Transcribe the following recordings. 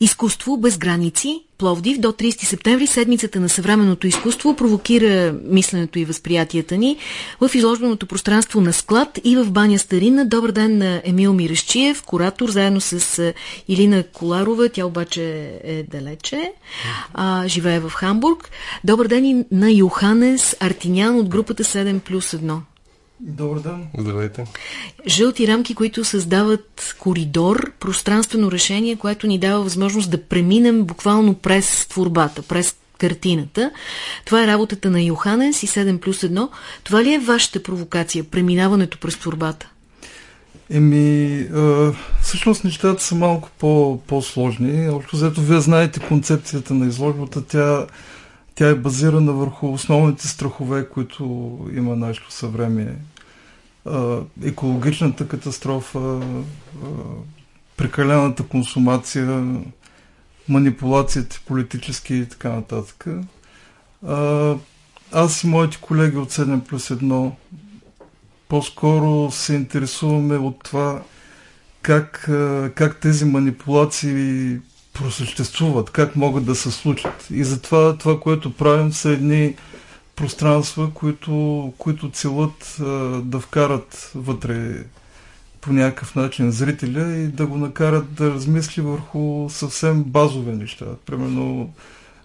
Изкуство без граници. Пловдив до 30 септември седмицата на съвременното изкуство провокира мисленето и възприятията ни в изложбеното пространство на склад и в баня Старина. Добър ден на Емил Мирещиев, куратор, заедно с Илина Коларова. Тя обаче е далече. А, живее в Хамбург. Добър ден и на Йоханес Артинян от групата 7 плюс 1. Добър ден. Здравейте. Жълти рамки, които създават коридор, пространствено решение, което ни дава възможност да преминем буквално през творбата, през картината. Това е работата на Йоханес и 7 плюс 1. Това ли е вашата провокация, преминаването през творбата? Еми, а, всъщност нещата са малко по, по-сложни. Общо взето, вие знаете концепцията на изложбата. Тя тя е базирана върху основните страхове, които има нашето съвремие. Екологичната катастрофа, прекалената консумация, манипулациите политически и така нататък. Аз и моите колеги от 7 плюс 1 по-скоро се интересуваме от това как, как тези манипулации просъществуват, как могат да се случат. И затова това, което правим, са едни пространства, които, които целят а, да вкарат вътре по някакъв начин зрителя и да го накарат да размисли върху съвсем базови неща. Примерно,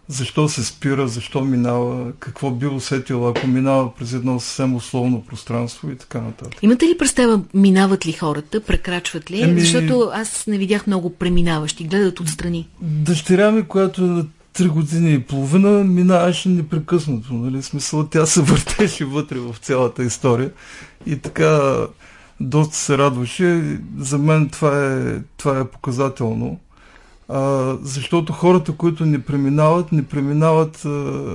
защо се спира, защо минава, какво би усетил, ако минава през едно съвсем условно пространство и така нататък. Имате ли представа, минават ли хората, прекрачват ли? Еми... Защото аз не видях много преминаващи, гледат отстрани. Дъщеря ми, която е на 3 години и половина, минаваше непрекъснато. Нали? Смисъл, тя се въртеше вътре в цялата история и така доста се радваше. За мен това е, това е показателно а, защото хората, които не преминават, не преминават а,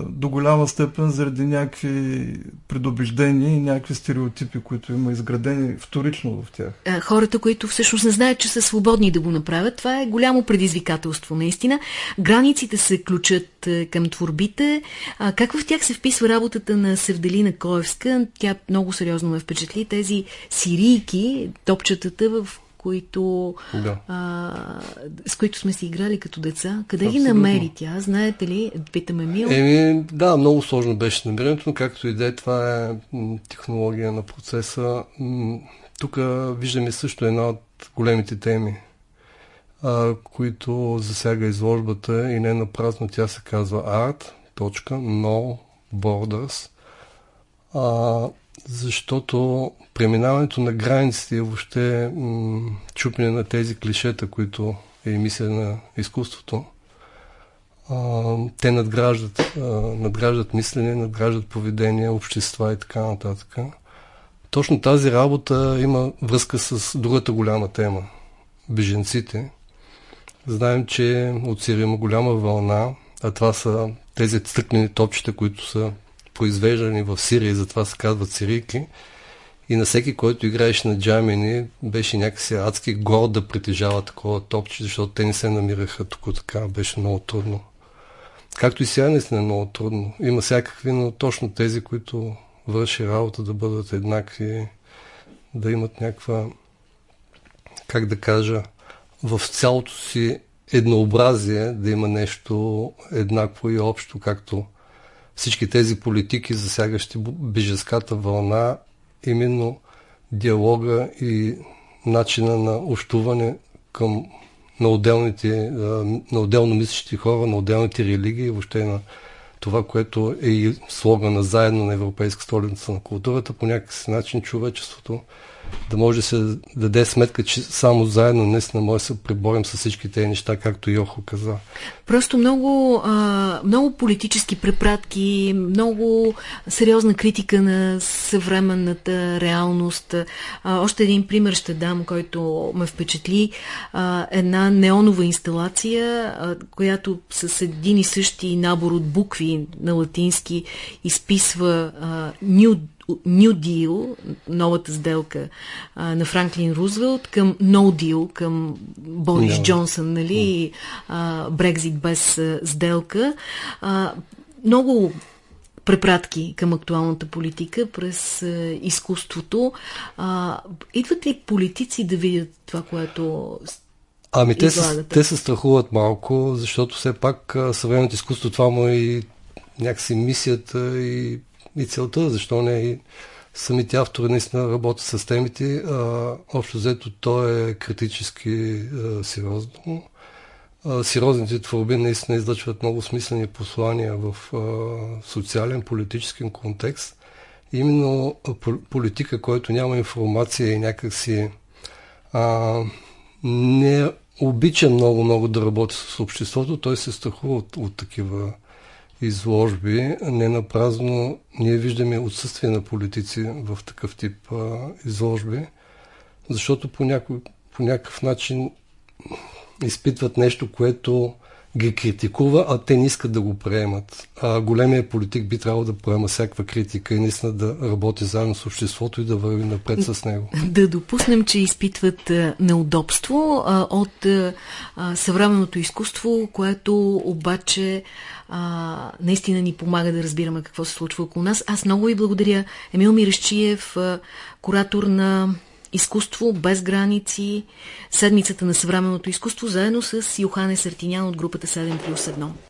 до голяма степен заради някакви предубеждения и някакви стереотипи, които има изградени вторично в тях. А, хората, които всъщност не знаят, че са свободни да го направят, това е голямо предизвикателство, наистина. Границите се ключат а, към творбите. А, как в тях се вписва работата на Севделина Коевска? Тя много сериозно ме впечатли. Тези сирийки, топчетата в които, да. а, с които сме си играли като деца. Къде Абсолютно. ги намери тя? Знаете ли? Питаме Мил. Еми, да, много сложно беше намирането, но както и да е, това е технология на процеса. Тук виждаме също една от големите теми, а, които засяга изложбата и не на празно тя се казва Art, точка, no borders. А, защото преминаването на границите и въобще м- чупне на тези клишета, които е емисия на изкуството, а, те надграждат, а, надграждат мислене, надграждат поведение, общества и така нататък. Точно тази работа има връзка с другата голяма тема – беженците. Знаем, че от Сирия има голяма вълна, а това са тези църкнени топчета, които са произвеждани в Сирия и затова се казват сирийки. И на всеки, който играеше на джамини, беше някакси адски гор да притежава такова топче, защото те не се намираха тук така. Беше много трудно. Както и сега наистина е много трудно. Има всякакви, но точно тези, които върши работа да бъдат еднакви, да имат някаква, как да кажа, в цялото си еднообразие да има нещо еднакво и общо, както всички тези политики, засягащи бежеската вълна, именно диалога и начина на общуване към на, отделните, на отделно мислещи хора, на отделните религии въобще на това, което е и слогана заедно на Европейска столица на културата, по някакъв начин човечеството да може да се даде сметка, че само заедно наистина може да се приборим с всички тези неща, както Йохо каза. Просто много, много политически препратки, много сериозна критика на съвременната реалност. Още един пример ще дам, който ме впечатли. Една неонова инсталация, която с един и същи набор от букви на латински изписва а, New New Deal, новата сделка а, на Франклин Рузвелт, към No Deal, към Борис no. Джонсън, нали, Брекзит без а, сделка. А, много препратки към актуалната политика през а, изкуството. А, идват ли политици да видят това, което Ами те, се, те се страхуват малко, защото все пак съвременното изкуство това му е и някакси мисията и, и целта, защо не и самите автори наистина работят с темите. А, общо взето то е критически а, сериозно. А, сериозните творби наистина излъчват много смислени послания в а, социален, политическен контекст. Именно политика, който няма информация и някакси а, не обича много-много да работи с обществото, той се страхува от, от такива изложби. Не на празно ние виждаме отсъствие на политици в такъв тип а, изложби, защото по, няко, по някакъв начин изпитват нещо, което ги критикува, а те не искат да го приемат. А големия политик би трябвало да приема всякаква критика и наистина да работи заедно с обществото и да върви напред с него. Да допуснем, че изпитват неудобство а, от а, съвременното изкуство, което обаче а, наистина ни помага да разбираме какво се случва около нас. Аз много ви благодаря. Емил Мирещиев, куратор на Изкуство без граници, седмицата на съвременното изкуство, заедно с Йохане Сартинян от групата 7 плюс 1.